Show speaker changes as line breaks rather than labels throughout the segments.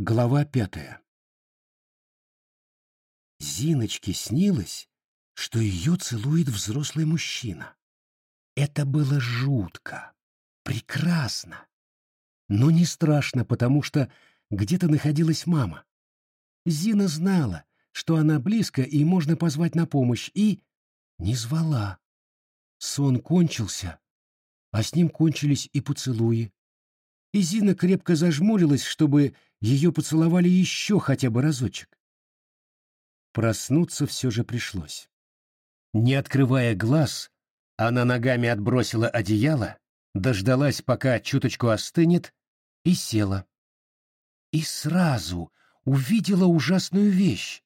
Глава пятая. Зиночке снилось, что ее целует взрослый мужчина. Это было жутко, прекрасно, но не страшно, потому что где-то находилась мама. Зина знала, что она близко и можно позвать на помощь, и не звала. Сон кончился, а с ним кончились и поцелуи. И Зина крепко зажмурилась, чтобы ее поцеловали еще хотя бы разочек. Проснуться все же пришлось. Не открывая глаз, она ногами отбросила одеяло, дождалась, пока чуточку остынет, и села. И сразу увидела ужасную вещь.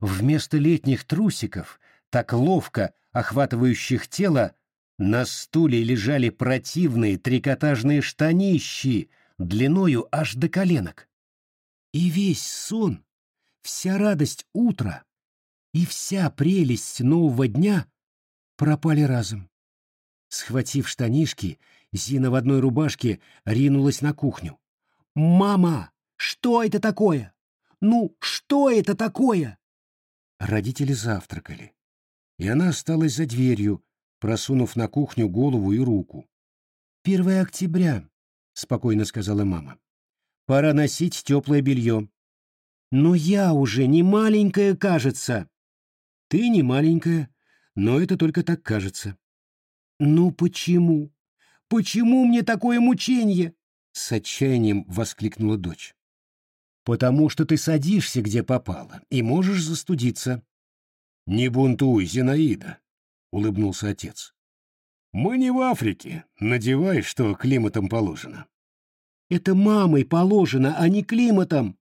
Вместо летних трусиков, так ловко охватывающих тело, на стуле лежали противные трикотажные штанищи длиною аж до коленок. И весь сон, вся радость утра и вся прелесть нового дня пропали разом. Схватив штанишки, Зина в одной рубашке ринулась на кухню. «Мама, что это такое? Ну, что это такое?» Родители завтракали, и она осталась за дверью, просунув на кухню голову и руку. «Первое октября», — спокойно сказала мама. Пора носить теплое белье. Но я уже не маленькая, кажется. Ты не маленькая, но это только так кажется. Ну почему? Почему мне такое мучение? С отчаянием воскликнула дочь. Потому что ты садишься, где попало, и можешь застудиться. Не бунтуй, Зинаида, улыбнулся отец. Мы не в Африке, надевай, что климатом положено. Это мамой положено, а не климатом,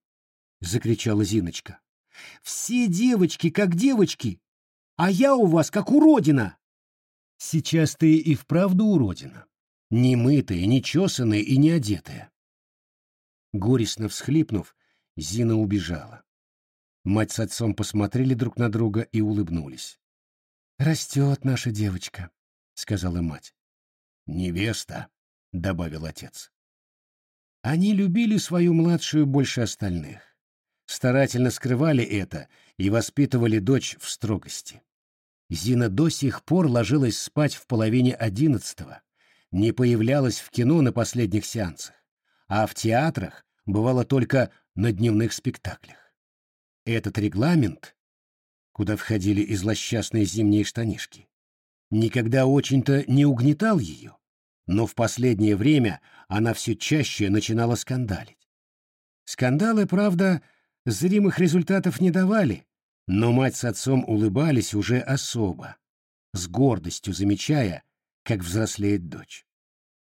закричала Зиночка. Все девочки как девочки, а я у вас как уродина. Сейчас ты и вправду уродина, не мытая, не чесанная и не одетая. Горестно всхлипнув, Зина убежала. Мать с отцом посмотрели друг на друга и улыбнулись. «Растет наша девочка», — сказала мать. «Невеста», — добавил отец. Они любили свою младшую больше остальных, старательно скрывали это и воспитывали дочь в строгости. Зина до сих пор ложилась спать в половине одиннадцатого, не появлялась в кино на последних сеансах, а в театрах бывала только на дневных спектаклях. Этот регламент, куда входили и злосчастные зимние штанишки, никогда очень-то не угнетал ее, но в последнее время она все чаще начинала скандалить. Скандалы, правда, зримых результатов не давали, но мать с отцом улыбались уже особо, с гордостью замечая, как взрослеет дочь.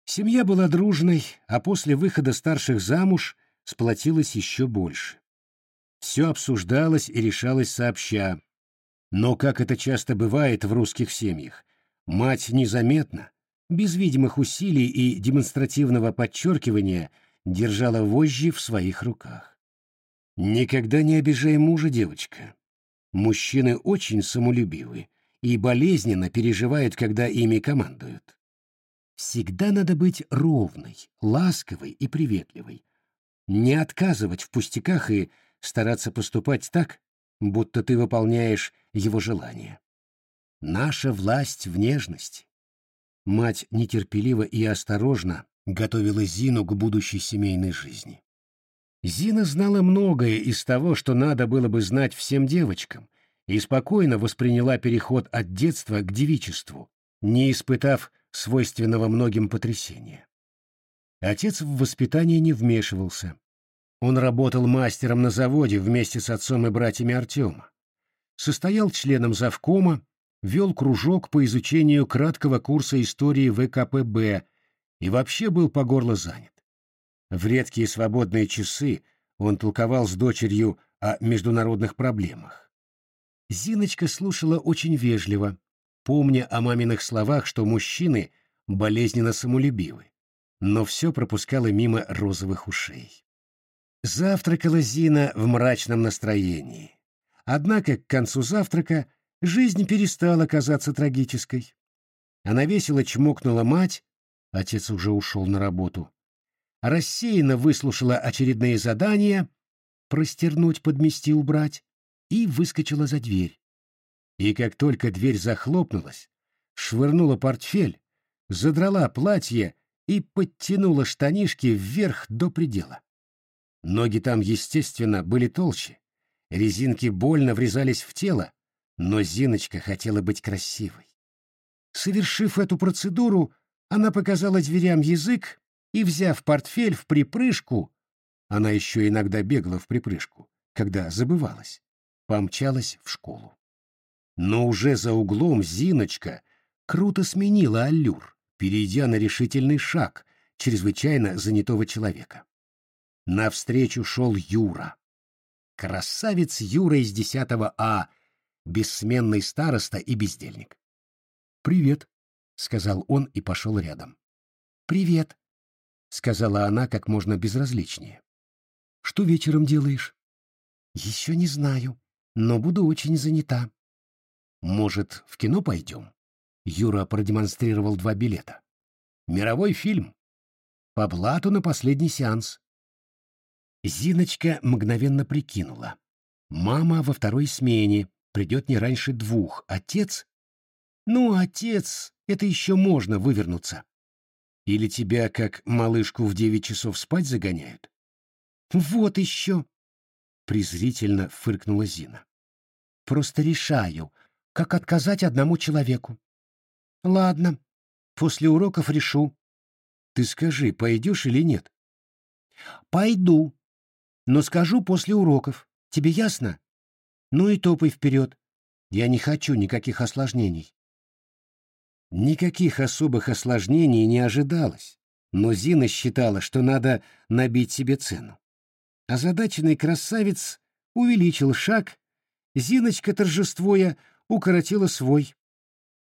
Семья была дружной, а после выхода старших замуж сплотилась еще больше. Все обсуждалось и решалось сообща. Но, как это часто бывает в русских семьях, мать незаметно, без видимых усилий и демонстративного подчеркивания держала вожжи в своих руках. Никогда не обижай мужа, девочка. Мужчины очень самолюбивы и болезненно переживают, когда ими командуют. Всегда надо быть ровной, ласковой и приветливой. Не отказывать в пустяках и стараться поступать так, будто ты выполняешь его желания. Наша власть в нежности. Мать нетерпеливо и осторожно готовила Зину к будущей семейной жизни. Зина знала многое из того, что надо было бы знать всем девочкам, и спокойно восприняла переход от детства к девичеству, не испытав свойственного многим потрясения. Отец в воспитание не вмешивался. Он работал мастером на заводе вместе с отцом и братьями Артема. Состоял членом завкома, вел кружок по изучению краткого курса истории ВКПБ и вообще был по горло занят. В редкие свободные часы он толковал с дочерью о международных проблемах. Зиночка слушала очень вежливо, помня о маминых словах, что мужчины болезненно самолюбивы, но все пропускала мимо розовых ушей. Завтракала Зина в мрачном настроении. Однако к концу завтрака жизнь перестала казаться трагической. Она весело чмокнула мать, отец уже ушел на работу, рассеянно выслушала очередные задания простернуть, подмести, убрать, и выскочила за дверь. И как только дверь захлопнулась, швырнула портфель, задрала платье и подтянула штанишки вверх до предела. Ноги там, естественно, были толще, резинки больно врезались в тело, но Зиночка хотела быть красивой. Совершив эту процедуру, она показала дверям язык и, взяв портфель в припрыжку, она еще иногда бегала в припрыжку, когда забывалась, помчалась в школу. Но уже за углом Зиночка круто сменила аллюр, перейдя на решительный шаг чрезвычайно занятого человека. Навстречу шел Юра. Красавец Юра из 10 А, бессменный староста и бездельник. «Привет», — сказал он и пошел рядом. «Привет», — сказала она как можно безразличнее. «Что вечером делаешь?» «Еще не знаю, но буду очень занята». «Может, в кино пойдем?» Юра продемонстрировал два билета. «Мировой фильм. По блату на последний сеанс». Зиночка мгновенно прикинула. Мама во второй смене, придет не раньше двух. Отец? Ну, отец, это еще можно вывернуться. Или тебя, как малышку, в девять часов спать загоняют? Вот еще! Презрительно фыркнула Зина. Просто решаю, как отказать одному человеку. Ладно, после уроков решу. Ты скажи, пойдешь или нет? Пойду, но скажу после уроков. Тебе ясно? Ну и топай вперед. Я не хочу никаких осложнений. Никаких особых осложнений не ожидалось, но Зина считала, что надо набить себе цену. Озадаченный красавец увеличил шаг, Зиночка, торжествуя, укоротила свой.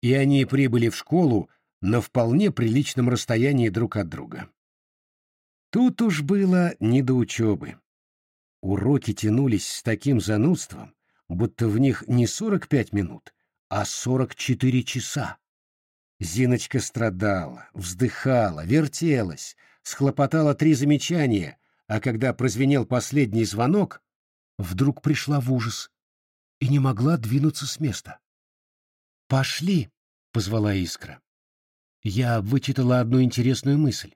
И они прибыли в школу на вполне приличном расстоянии друг от друга. Тут уж было не до учебы. Уроки тянулись с таким занудством, будто в них не 45 минут, а 44 часа. Зиночка страдала, вздыхала, вертелась, схлопотала три замечания, а когда прозвенел последний звонок, вдруг пришла в ужас и не могла двинуться с места. «Пошли!» — позвала Искра. Я вычитала одну интересную мысль.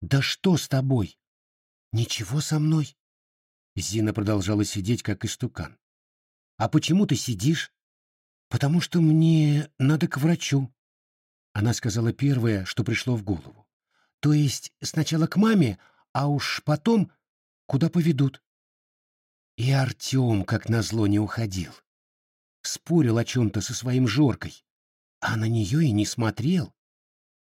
«Да что с тобой?» «Ничего со мной. Зина продолжала сидеть, как истукан. «А почему ты сидишь?» «Потому что мне надо к врачу». Она сказала первое, что пришло в голову. «То есть сначала к маме, а уж потом куда поведут». И Артем, как назло, не уходил. Спорил о чем-то со своим Жоркой, а на нее и не смотрел.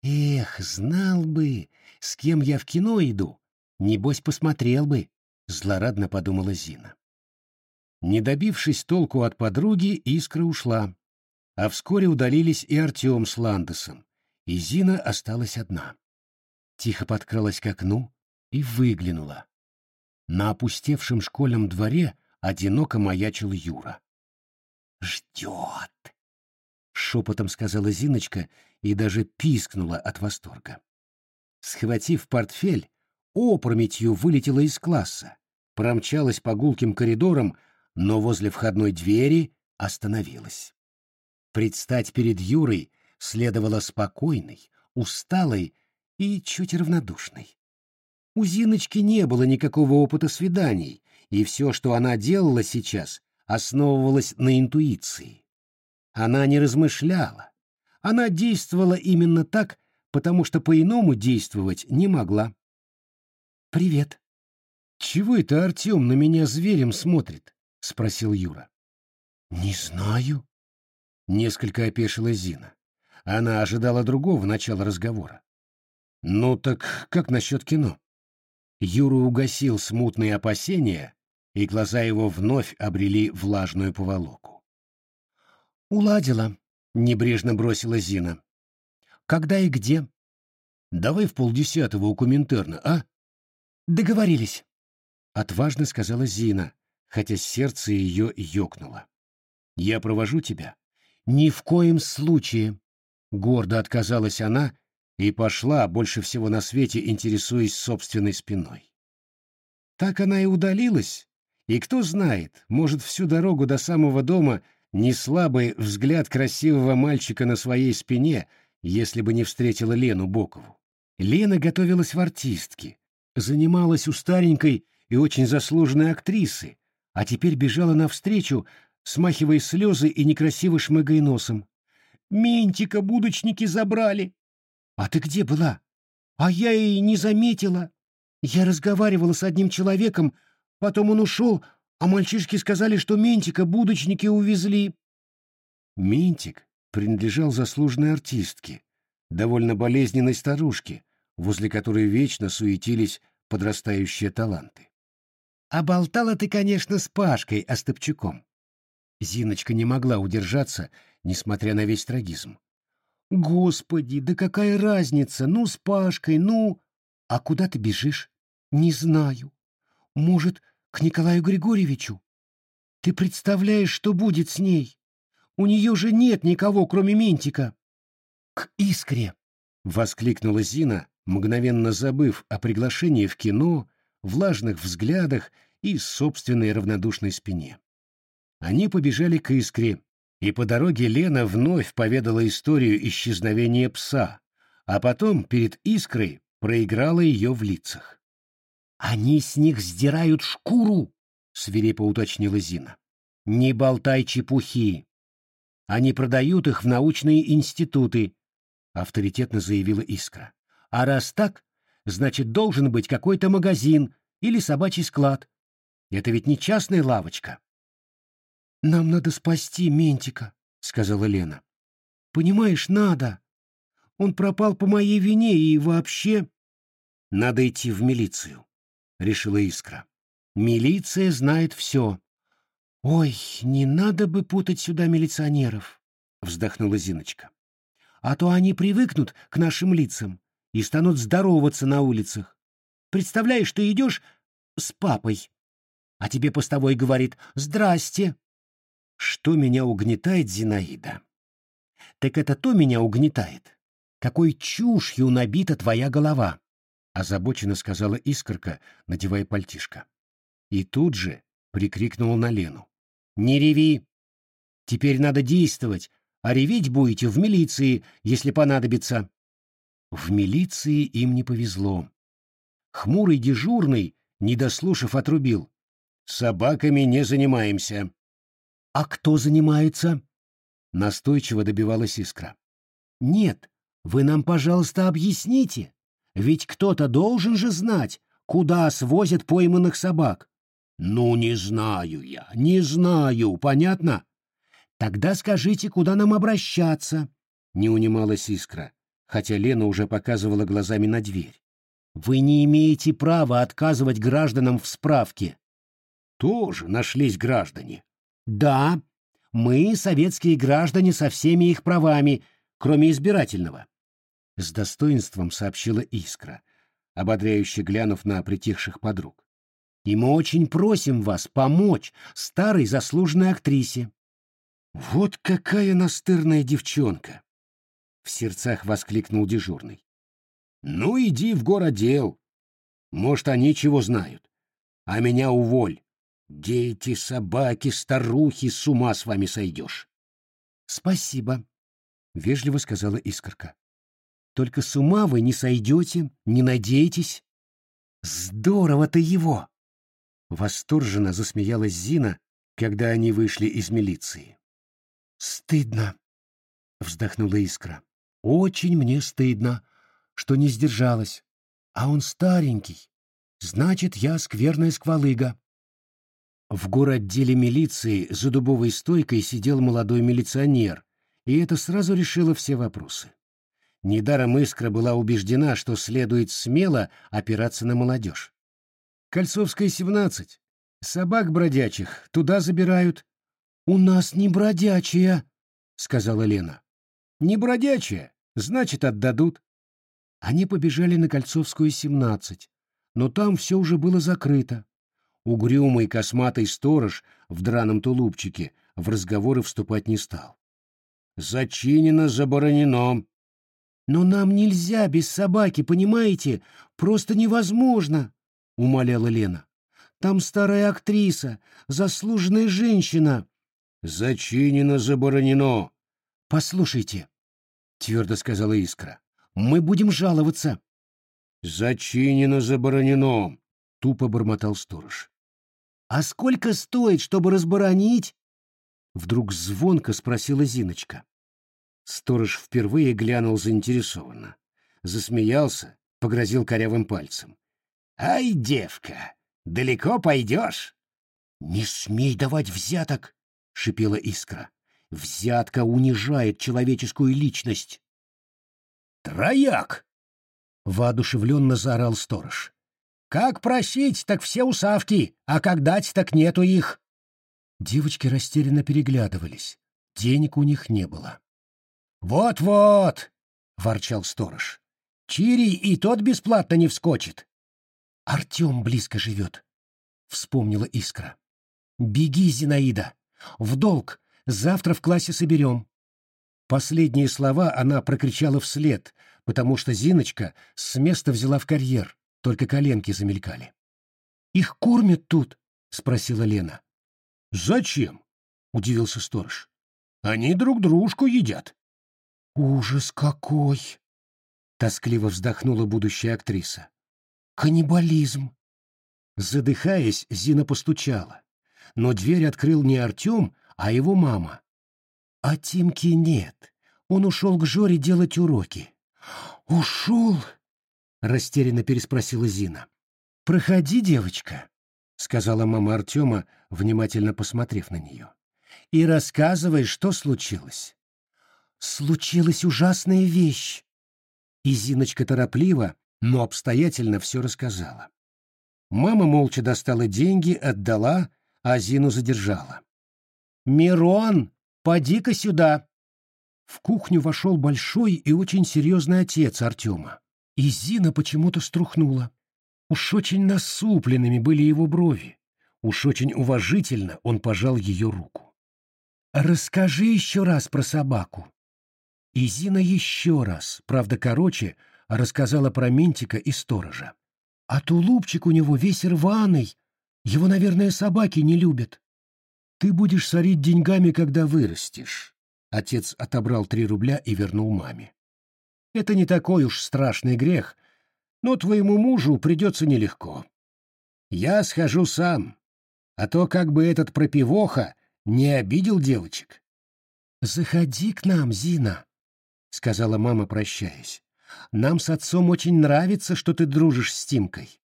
Эх, знал бы, с кем я в кино иду, небось посмотрел бы. — злорадно подумала Зина. Не добившись толку от подруги, Искра ушла, а вскоре удалились и Артем с Ландесом, и Зина осталась одна. Тихо подкралась к окну и выглянула. На опустевшем школьном дворе одиноко маячил Юра. «Ждет!» — шепотом сказала Зиночка и даже пискнула от восторга. Схватив портфель, опрометью вылетела из класса, промчалась по гулким коридорам, но возле входной двери остановилась. Предстать перед Юрой следовало спокойной, усталой и чуть равнодушной. У Зиночки не было никакого опыта свиданий, и все, что она делала сейчас, основывалось на интуиции. Она не размышляла. Она действовала именно так, потому что по-иному действовать не могла. «Привет». «Чего это Артем на меня зверем смотрит?» — спросил Юра. «Не знаю». Несколько опешила Зина. Она ожидала другого начала разговора. «Ну так как насчет кино?» Юра угасил смутные опасения, и глаза его вновь обрели влажную поволоку. «Уладила», — небрежно бросила Зина. «Когда и где?» «Давай в полдесятого у Коминтерна, а?» Договорились, отважно сказала Зина, хотя сердце ее ёкнуло. Я провожу тебя. Ни в коем случае, гордо отказалась она и пошла, больше всего на свете интересуясь собственной спиной. Так она и удалилась, И кто знает, может, всю дорогу до самого дома не слабый взгляд красивого мальчика на своей спине, если бы не встретила Лену Бокову. Лена готовилась в артистке, занималась у старенькой и очень заслуженной актрисы, а теперь бежала навстречу, смахивая слезы и некрасиво шмыгая носом. «Ментика будочники забрали!» «А ты где была?» «А я и не заметила. Я разговаривала с одним человеком, потом он ушел, а мальчишки сказали, что Ментика будочники увезли». Ментик принадлежал заслуженной артистке, довольно болезненной старушке, возле которой вечно суетились подрастающие таланты. А болтала ты, конечно, с Пашкой Остапчуком. Зиночка не могла удержаться, несмотря на весь трагизм. Господи, да какая разница? Ну, с Пашкой, ну... А куда ты бежишь? Не знаю. Может, к Николаю Григорьевичу? Ты представляешь, что будет с ней? У нее же нет никого, кроме Ментика. К Искре! — воскликнула Зина, мгновенно забыв о приглашении в кино, влажных взглядах и собственной равнодушной спине. Они побежали к Искре, и по дороге Лена вновь поведала историю исчезновения пса, а потом перед Искрой проиграла ее в лицах. «Они с них сдирают шкуру!» — свирепо уточнила Зина. «Не болтай чепухи! Они продают их в научные институты», — авторитетно заявила Искра. «А раз так, значит, должен быть какой-то магазин или собачий склад. Это ведь не частная лавочка. «Нам надо спасти Ментика», — сказала Лена. «Понимаешь, надо. Он пропал по моей вине и вообще...» «Надо идти в милицию», — решила Искра. «Милиция знает все». «Ой, не надо бы путать сюда милиционеров», — вздохнула Зиночка. «А то они привыкнут к нашим лицам и станут здороваться на улицах. Представляешь, ты идешь с папой, а тебе постовой говорит «Здрасте». Что меня угнетает, Зинаида? Так это то меня угнетает. Какой чушью набита твоя голова, озабоченно сказала искорка, надевая пальтишко. И тут же прикрикнула на Лену. Не реви. Теперь надо действовать, а реветь будете в милиции, если понадобится. В милиции им не повезло. Хмурый дежурный, не дослушав, отрубил. «Собаками не занимаемся». «А кто занимается?» Настойчиво добивалась искра. «Нет, вы нам, пожалуйста, объясните. Ведь кто-то должен же знать, куда свозят пойманных собак». «Ну, не знаю я, не знаю, понятно?» «Тогда скажите, куда нам обращаться?» Не унималась искра, хотя Лена уже показывала глазами на дверь. Вы не имеете права отказывать гражданам в справке. Тоже нашлись граждане. Да, мы советские граждане со всеми их правами, кроме избирательного. С достоинством сообщила Искра, ободряюще глянув на притихших подруг. И мы очень просим вас помочь старой заслуженной актрисе. Вот какая настырная девчонка! В сердцах воскликнул дежурный. Ну, иди в городел. Может, они чего знают. А меня уволь. Дети, собаки, старухи, с ума с вами сойдешь. Спасибо, — вежливо сказала искорка. Только с ума вы не сойдете, не надейтесь. Здорово ты его! Восторженно засмеялась Зина, когда они вышли из милиции. Стыдно, — вздохнула искра. Очень мне стыдно что не сдержалась. А он старенький. Значит, я скверная сквалыга. В городделе милиции за дубовой стойкой сидел молодой милиционер, и это сразу решило все вопросы. Недаром Искра была убеждена, что следует смело опираться на молодежь. Кольцовская, 17. Собак бродячих туда забирают. — У нас не бродячая, — сказала Лена. — Не бродячая, значит, отдадут. Они побежали на Кольцовскую, 17, но там все уже было закрыто. Угрюмый косматый сторож в драном тулупчике в разговоры вступать не стал. «Зачинено, заборонено». «Но нам нельзя без собаки, понимаете? Просто невозможно», — умоляла Лена. Там старая актриса, заслуженная женщина.
Зачинено, заборонено.
Послушайте, твердо сказала Искра. Мы будем жаловаться.
Зачинено, заборонено, тупо бормотал сторож.
А сколько стоит, чтобы разборонить? Вдруг звонко спросила Зиночка. Сторож впервые глянул заинтересованно. Засмеялся, погрозил корявым пальцем. «Ай, девка, далеко пойдешь?» «Не смей давать взяток!» — шипела Искра. «Взятка унижает человеческую личность!»
«Трояк!»
— воодушевленно заорал сторож.
«Как просить, так все усавки, а как дать, так нету их!»
Девочки растерянно переглядывались. Денег у них не было.
«Вот-вот!» — ворчал сторож. «Чири и тот бесплатно не вскочит.
Артем близко живет, — вспомнила Искра. Беги, Зинаида, в долг, завтра в классе соберем. Последние слова она прокричала вслед, потому что Зиночка с места взяла в карьер, только коленки замелькали. «Их кормят тут?» — спросила Лена.
«Зачем?» — удивился сторож. «Они друг дружку едят».
«Ужас какой!» — тоскливо вздохнула будущая актриса. Каннибализм. Задыхаясь, Зина постучала. Но дверь открыл не Артем, а его мама. А Тимки нет. Он ушел к Жоре делать уроки. «Ушел?» — растерянно переспросила Зина. «Проходи, девочка», — сказала мама Артема, внимательно посмотрев на нее. «И рассказывай, что случилось». «Случилась ужасная вещь». И Зиночка торопливо, но обстоятельно все рассказала. Мама молча достала деньги, отдала, а Зину задержала. «Мирон, поди-ка сюда!» В кухню вошел большой и очень серьезный отец Артема. И Зина почему-то струхнула. Уж очень насупленными были его брови. Уж очень уважительно он пожал ее руку. «Расскажи еще раз про собаку». И Зина еще раз, правда короче, рассказала про Ментика и сторожа. А тулупчик у него весь рваный. Его, наверное, собаки не любят. Ты будешь сорить деньгами, когда вырастешь. Отец отобрал три рубля и вернул маме. Это не такой уж страшный грех, но твоему мужу придется нелегко. Я схожу сам, а то как бы этот пропивоха не обидел девочек. «Заходи к нам, Зина», — сказала мама, прощаясь. Нам с отцом очень нравится, что ты дружишь с Тимкой.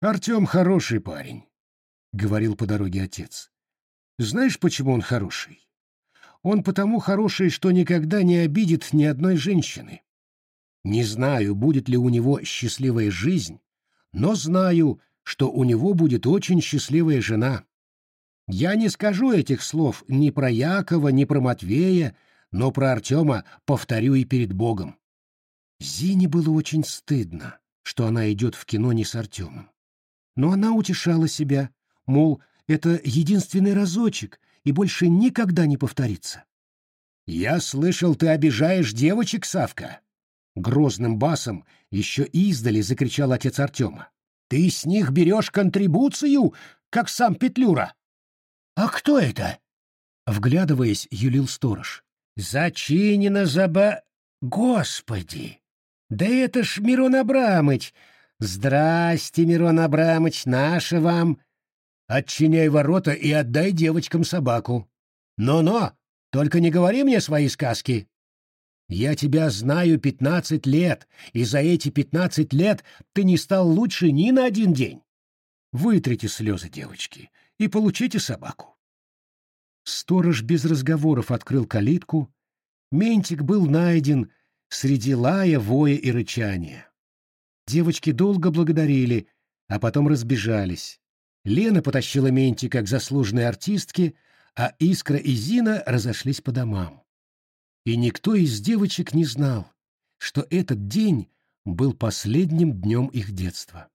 Артем хороший парень, — говорил по дороге отец. Знаешь, почему он хороший? Он потому хороший, что никогда не обидит ни одной женщины. Не знаю, будет ли у него счастливая жизнь, но знаю, что у него будет очень счастливая жена. Я не скажу этих слов ни про Якова, ни про Матвея, но про Артема повторю и перед Богом. Зине было очень стыдно, что она идет в кино не с Артемом. Но она утешала себя, мол, это единственный разочек и больше никогда не повторится. «Я слышал, ты обижаешь девочек, Савка!» Грозным басом еще издали закричал отец Артема. «Ты с них берешь контрибуцию, как сам Петлюра!» «А кто это?» Вглядываясь, юлил сторож. «Зачинено заба... Господи!» Да это ж Мирон Абрамыч! Здрасте, Мирон Абрамыч, наше вам! Отчиняй ворота и отдай девочкам собаку. Но-но, только не говори мне свои сказки. Я тебя знаю пятнадцать лет, и за эти пятнадцать лет ты не стал лучше ни на один день. Вытрите слезы, девочки, и получите собаку. Сторож без разговоров открыл калитку. Ментик был найден среди лая, воя и рычания. Девочки долго благодарили, а потом разбежались. Лена потащила Ментика к заслуженной артистке, а Искра и Зина разошлись по домам. И никто из девочек не знал, что этот день был последним днем их детства,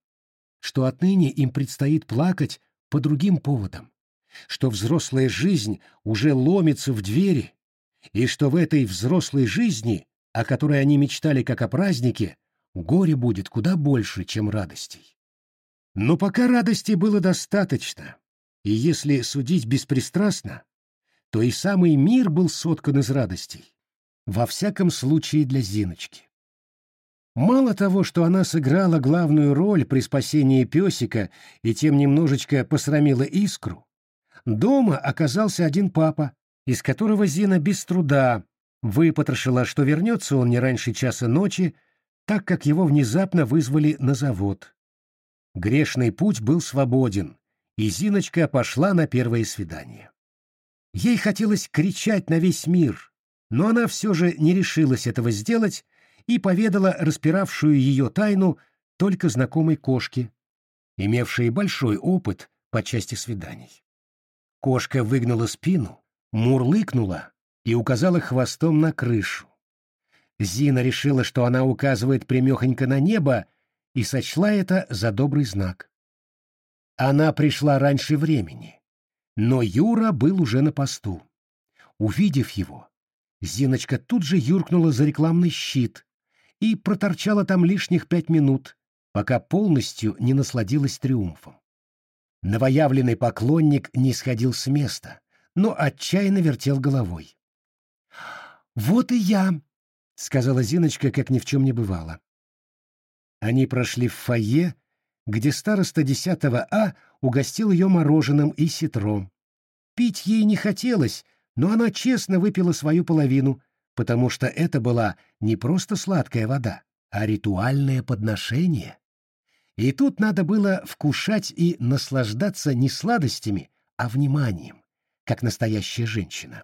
что отныне им предстоит плакать по другим поводам, что взрослая жизнь уже ломится в двери, и что в этой взрослой жизни о которой они мечтали как о празднике, горе будет куда больше, чем радостей. Но пока радости было достаточно, и если судить беспристрастно, то и самый мир был соткан из радостей, во всяком случае для Зиночки. Мало того, что она сыграла главную роль при спасении песика и тем немножечко посрамила искру, дома оказался один папа, из которого Зина без труда выпотрошила, что вернется он не раньше часа ночи, так как его внезапно вызвали на завод. Грешный путь был свободен, и Зиночка пошла на первое свидание. Ей хотелось кричать на весь мир, но она все же не решилась этого сделать и поведала распиравшую ее тайну только знакомой кошке, имевшей большой опыт по части свиданий. Кошка выгнула спину, мурлыкнула и указала хвостом на крышу. Зина решила, что она указывает примехонько на небо, и сочла это за добрый знак. Она пришла раньше времени, но Юра был уже на посту. Увидев его, Зиночка тут же юркнула за рекламный щит и проторчала там лишних пять минут, пока полностью не насладилась триумфом. Новоявленный поклонник не сходил с места, но отчаянно вертел головой. «Вот и я», — сказала Зиночка, как ни в чем не бывало. Они прошли в фойе, где староста 10 А угостил ее мороженым и ситром. Пить ей не хотелось, но она честно выпила свою половину, потому что это была не просто сладкая вода, а ритуальное подношение. И тут надо было вкушать и наслаждаться не сладостями, а вниманием, как настоящая женщина.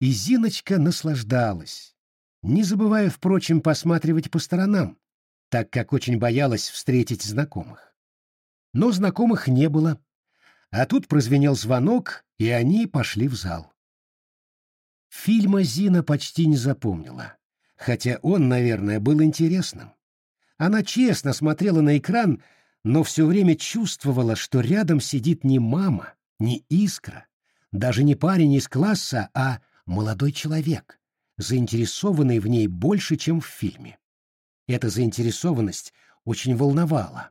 И Зиночка наслаждалась, не забывая, впрочем, посматривать по сторонам, так как очень боялась встретить знакомых. Но знакомых не было, а тут прозвенел звонок, и они пошли в зал. Фильма Зина почти не запомнила, хотя он, наверное, был интересным. Она честно смотрела на экран, но все время чувствовала, что рядом сидит не мама, не искра, даже не парень из класса, а молодой человек, заинтересованный в ней больше, чем в фильме. Эта заинтересованность очень волновала.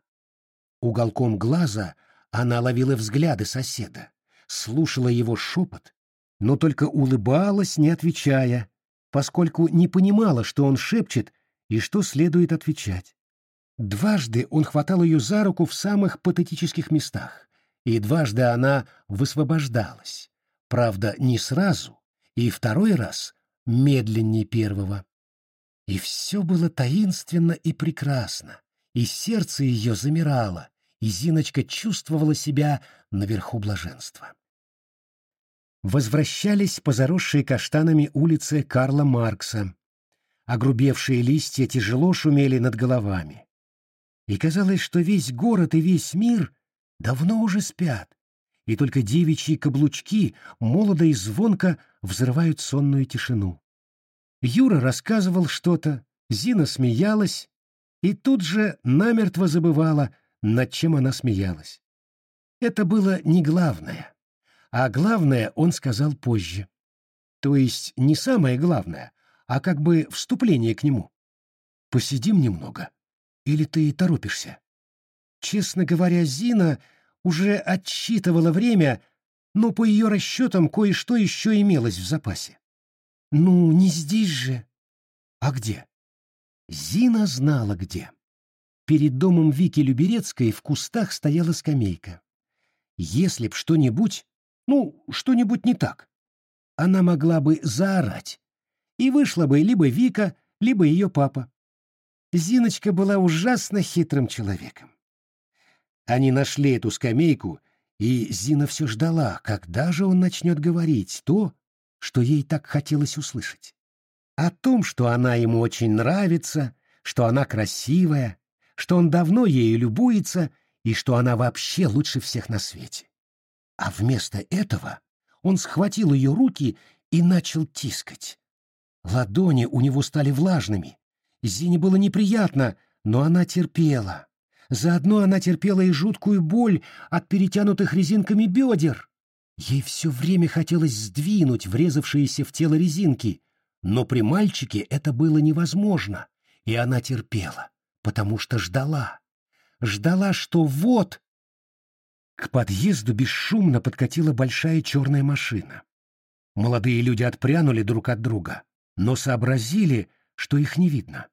Уголком глаза она ловила взгляды соседа, слушала его шепот, но только улыбалась, не отвечая, поскольку не понимала, что он шепчет и что следует отвечать. Дважды он хватал ее за руку в самых патетических местах, и дважды она высвобождалась. Правда, не сразу, и второй раз медленнее первого. И все было таинственно и прекрасно, и сердце ее замирало, и Зиночка чувствовала себя наверху блаженства. Возвращались по заросшей каштанами улице Карла Маркса. Огрубевшие листья тяжело шумели над головами. И казалось, что весь город и весь мир давно уже спят, и только девичьи каблучки молодо и звонко взрывают сонную тишину. Юра рассказывал что-то, Зина смеялась и тут же намертво забывала, над чем она смеялась. Это было не главное. А главное он сказал позже. То есть не самое главное, а как бы вступление к нему. «Посидим немного. Или ты торопишься?» Честно говоря, Зина уже отсчитывала время, но по ее расчетам кое-что еще имелось в запасе. «Ну, не здесь же». «А где?» Зина знала, где. Перед домом Вики Люберецкой в кустах стояла скамейка. Если б что-нибудь, ну, что-нибудь не так, она могла бы заорать, и вышла бы либо Вика, либо ее папа. Зиночка была ужасно хитрым человеком. Они нашли эту скамейку, и Зина все ждала, когда же он начнет говорить то, что ей так хотелось услышать. О том, что она ему очень нравится, что она красивая, что он давно ею любуется и что она вообще лучше всех на свете. А вместо этого он схватил ее руки и начал тискать. Ладони у него стали влажными. Зине было неприятно, но она терпела. Заодно она терпела и жуткую боль от перетянутых резинками бедер. Ей все время хотелось сдвинуть врезавшиеся в тело резинки, но при мальчике это было невозможно, и она терпела, потому что ждала. ждала, что вот... К подъезду бесшумно подкатила большая черная машина. Молодые люди отпрянули друг от друга, но сообразили, что их не видно.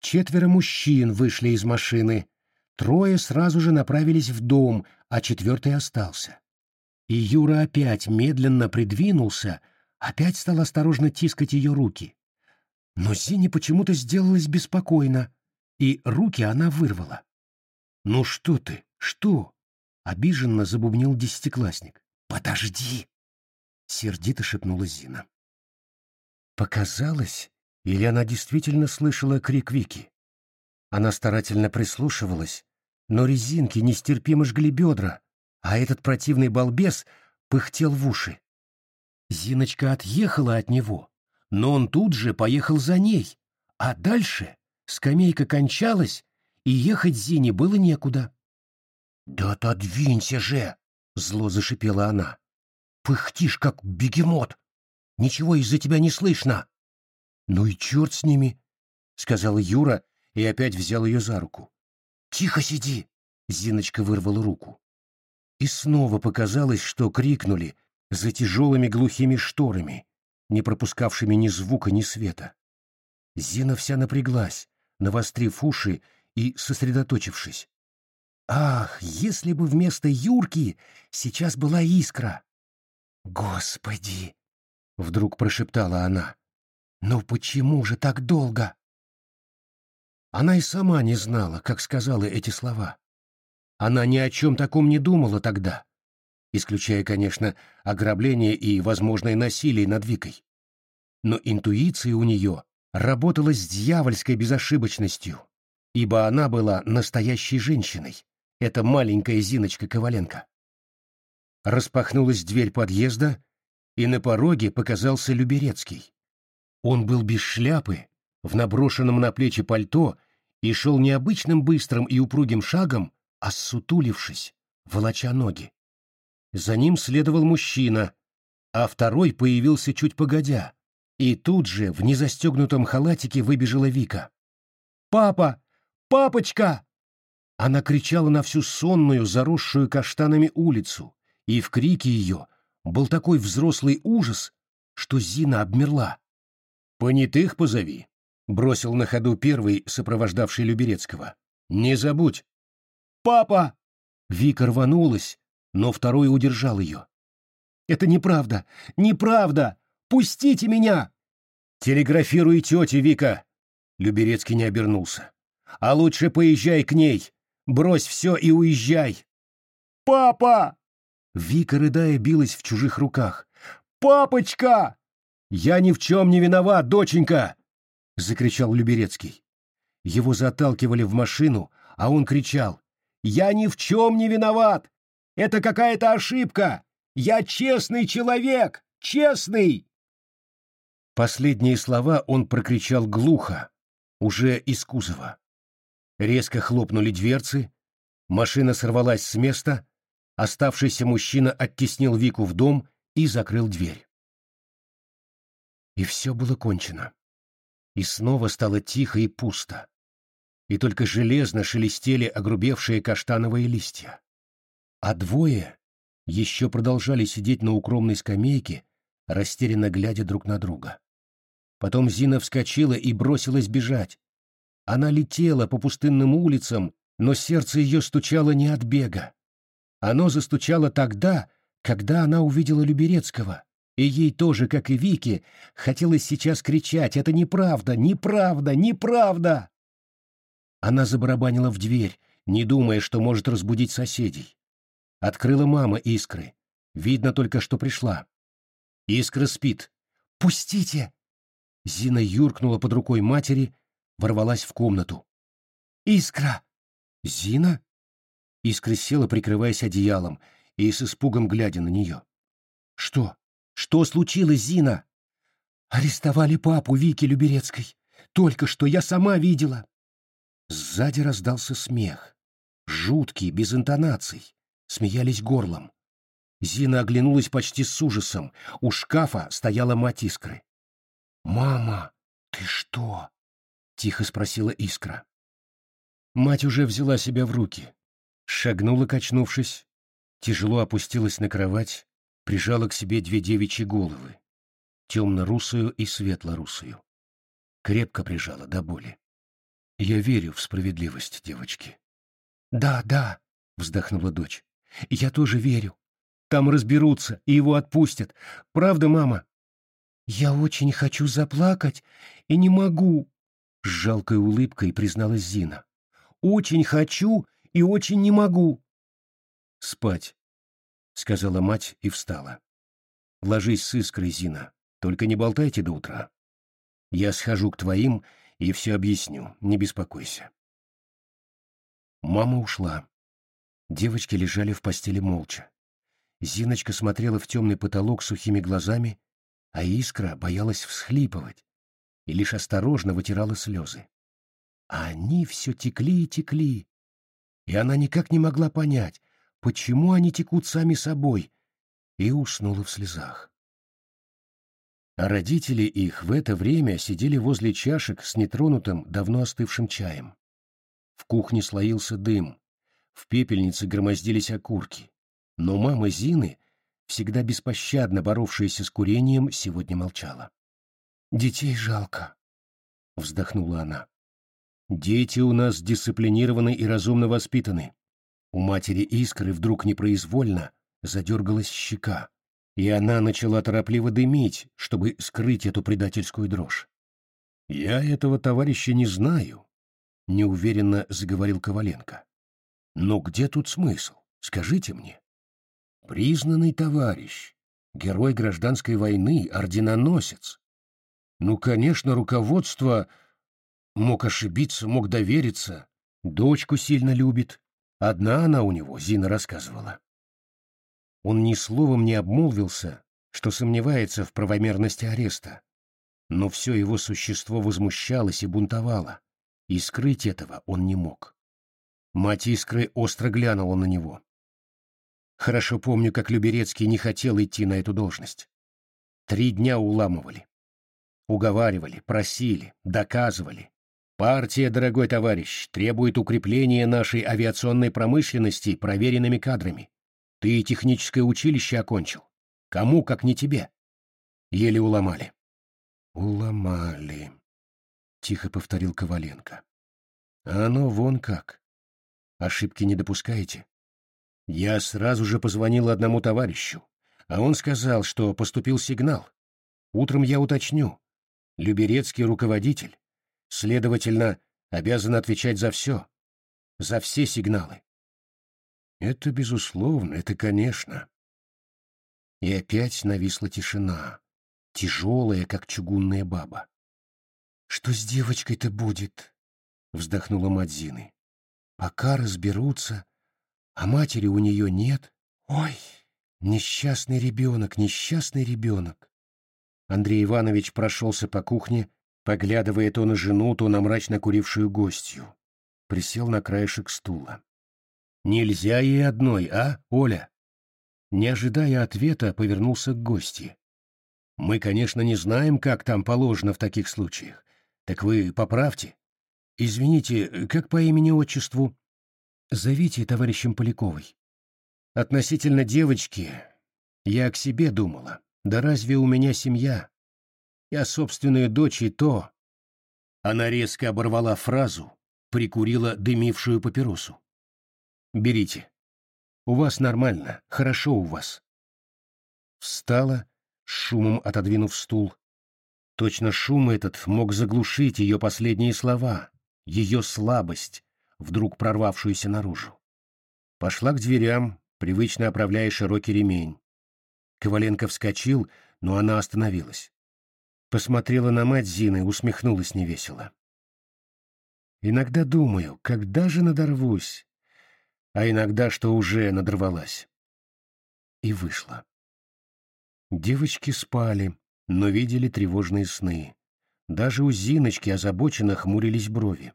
Четверо мужчин вышли из машины, трое сразу же направились в дом, а четвертый остался. И Юра опять медленно придвинулся, опять стал осторожно тискать ее руки. Но Зине почему-то сделалось беспокойно, и руки она вырвала. «Ну что ты? Что?» — обиженно забубнил десятиклассник. «Подожди!» — сердито шепнула Зина. Показалось, или она действительно слышала крик Вики? Она старательно прислушивалась, но резинки нестерпимо жгли бедра, а этот противный балбес пыхтел в уши. Зиночка отъехала от него, но он тут же поехал за ней, а дальше скамейка кончалась, и ехать Зине было некуда. «Да отодвинься же!» — зло зашипела она. «Пыхтишь, как бегемот! Ничего из-за тебя не слышно!» «Ну и черт с ними!» — сказал Юра и опять взял ее за руку. «Тихо сиди!» — Зиночка вырвала руку. И снова показалось, что крикнули за тяжелыми глухими шторами, не пропускавшими ни звука, ни света. Зина вся напряглась, навострив уши и сосредоточившись. Ах, если бы вместо Юрки сейчас была искра! Господи! Вдруг прошептала она. Но почему же так долго? Она и сама не знала, как сказала эти слова. Она ни о чем таком не думала тогда, исключая, конечно, ограбление и возможное насилие над Викой. Но интуиция у нее работала с дьявольской безошибочностью, ибо она была настоящей женщиной, эта маленькая Зиночка Коваленко. Распахнулась дверь подъезда, и на пороге показался Люберецкий. Он был без шляпы, в наброшенном на плечи пальто и шел необычным быстрым и упругим шагом, а ссутулившись, волоча ноги. За ним следовал мужчина, а второй появился чуть погодя, и тут же в незастегнутом халатике выбежала Вика. «Папа! Папочка!» Она кричала на всю сонную, заросшую каштанами улицу, и в крике ее был такой взрослый ужас, что Зина обмерла. «Понятых позови», — бросил на ходу первый, сопровождавший Люберецкого. «Не забудь». «Папа!» Вика рванулась, но второй удержал ее. «Это неправда! Неправда! Пустите меня!» «Телеграфируй тете, Вика!» Люберецкий не обернулся. «А лучше поезжай к ней! Брось все и уезжай!» «Папа!» Вика, рыдая, билась в чужих руках. «Папочка!» «Я ни в чем не виноват, доченька!» — закричал Люберецкий. Его заталкивали в машину, а он кричал. «Я ни в чем не виноват! Это какая-то ошибка! Я честный человек! Честный!» Последние слова он прокричал глухо, уже из кузова. Резко хлопнули дверцы, машина сорвалась с места, оставшийся мужчина оттеснил Вику в дом и закрыл дверь. И все было кончено. И снова стало тихо и пусто. И только железно шелестели огрубевшие каштановые листья. А двое еще продолжали сидеть на укромной скамейке, растерянно глядя друг на друга. Потом Зина вскочила и бросилась бежать. Она летела по пустынным улицам, но сердце ее стучало не от бега. Оно застучало тогда, когда она увидела Люберецкого, и ей тоже, как и Вике, хотелось сейчас кричать «Это неправда! Неправда! Неправда!» Она забарабанила в дверь, не думая, что может разбудить соседей. Открыла мама Искры. Видно только, что пришла. Искра спит. «Пустите!» Зина юркнула под рукой матери, ворвалась в комнату. «Искра!» «Зина?» Искра села, прикрываясь одеялом, и с испугом глядя на нее. «Что? Что случилось, Зина?» «Арестовали папу Вики Люберецкой. Только что я сама видела». Сзади раздался смех. Жуткий, без интонаций. Смеялись горлом. Зина оглянулась почти с ужасом. У шкафа стояла мать Искры. «Мама, ты что?» — тихо спросила Искра. Мать уже взяла себя в руки. Шагнула, качнувшись, тяжело опустилась на кровать, прижала к себе две девичьи головы, темно-русую и светло-русую. Крепко прижала до боли. Я верю в справедливость девочки. «Да, да», — вздохнула дочь, — «я тоже верю. Там разберутся и его отпустят. Правда, мама?» «Я очень хочу заплакать и не могу», — с жалкой улыбкой призналась Зина. «Очень хочу и очень не могу». «Спать», — сказала мать и встала. «Ложись с искрой, Зина, только не болтайте до утра. Я схожу к твоим и все объясню, не беспокойся». Мама ушла. Девочки лежали в постели молча. Зиночка смотрела в темный потолок сухими глазами, а Искра боялась всхлипывать и лишь осторожно вытирала слезы. А они все текли и текли, и она никак не могла понять, почему они текут сами собой, и уснула в слезах. Родители их в это время сидели возле чашек с нетронутым, давно остывшим чаем. В кухне слоился дым, в пепельнице громоздились окурки. Но мама Зины, всегда беспощадно боровшаяся с курением, сегодня молчала. «Детей жалко», — вздохнула она. «Дети у нас дисциплинированы и разумно воспитаны». У матери Искры вдруг непроизвольно задергалась щека, и она начала торопливо дымить, чтобы скрыть эту предательскую дрожь. «Я этого товарища не знаю», — неуверенно заговорил Коваленко. «Но где тут смысл? Скажите мне». Признанный товарищ, герой гражданской войны, орденоносец. Ну, конечно, руководство мог ошибиться, мог довериться. Дочку сильно любит. Одна она у него, Зина рассказывала. Он ни словом не обмолвился, что сомневается в правомерности ареста. Но все его существо возмущалось и бунтовало, и скрыть этого он не мог. Мать Искры остро глянула на него. Хорошо помню, как Люберецкий не хотел идти на эту должность. Три дня уламывали. Уговаривали, просили, доказывали. Партия, дорогой товарищ, требует укрепления нашей авиационной промышленности проверенными кадрами. Ты техническое училище окончил. Кому, как не тебе? Еле уломали. Уломали, тихо повторил Коваленко. А оно вон как. Ошибки не допускаете? Я сразу же позвонил одному товарищу, а он сказал, что поступил сигнал. Утром я уточню. Люберецкий руководитель, следовательно, обязан отвечать за все, за все сигналы. Это безусловно, это конечно. И опять нависла тишина, тяжелая, как чугунная баба. «Что с девочкой-то будет?» — вздохнула мать Зины. «Пока разберутся, а матери у нее нет. Ой, несчастный ребенок, несчастный ребенок. Андрей Иванович прошелся по кухне, поглядывая то на жену, то на мрачно курившую гостью. Присел на краешек стула. «Нельзя ей одной, а, Оля?» Не ожидая ответа, повернулся к гости. «Мы, конечно, не знаем, как там положено в таких случаях. Так вы поправьте. Извините, как по имени-отчеству?» Зовите товарищем Поляковой. Относительно девочки я к себе думала. Да разве у меня семья? Я собственную дочь и то. Она резко оборвала фразу, прикурила дымившую папиросу. Берите. У вас нормально, хорошо у вас. Встала, шумом отодвинув стул. Точно шум этот мог заглушить ее последние слова, ее слабость, вдруг прорвавшуюся наружу. Пошла к дверям, привычно оправляя широкий ремень. Коваленко вскочил, но она остановилась. Посмотрела на мать Зины, усмехнулась невесело. Иногда думаю, когда же надорвусь, а иногда, что уже надорвалась. И вышла. Девочки спали, но видели тревожные сны. Даже у Зиночки озабоченно хмурились брови.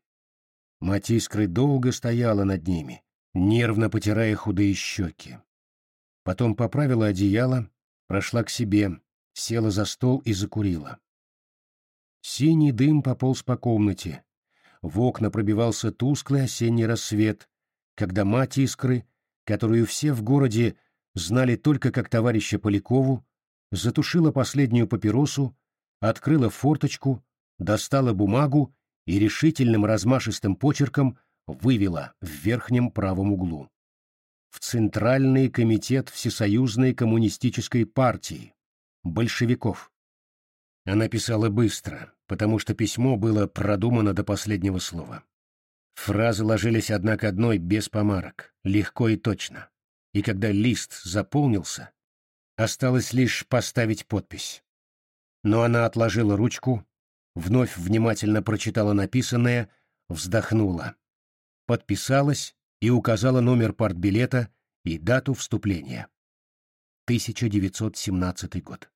Мать Искры долго стояла над ними, нервно потирая худые щеки. Потом поправила одеяло, прошла к себе, села за стол и закурила. Синий дым пополз по комнате. в окна пробивался тусклый осенний рассвет, когда мать Искры, которую все в городе знали только как товарища Полякову, затушила последнюю папиросу, открыла форточку, достала бумагу и решительным размашистым почерком вывела в верхнем правом углу. В Центральный комитет Всесоюзной коммунистической партии. Большевиков. Она писала быстро, потому что письмо было продумано до последнего слова. Фразы ложились одна к одной без помарок, легко и точно. И когда лист заполнился, осталось лишь поставить подпись. Но она отложила ручку, вновь внимательно прочитала написанное, вздохнула, подписалась и указала номер партбилета и дату вступления. 1917 год.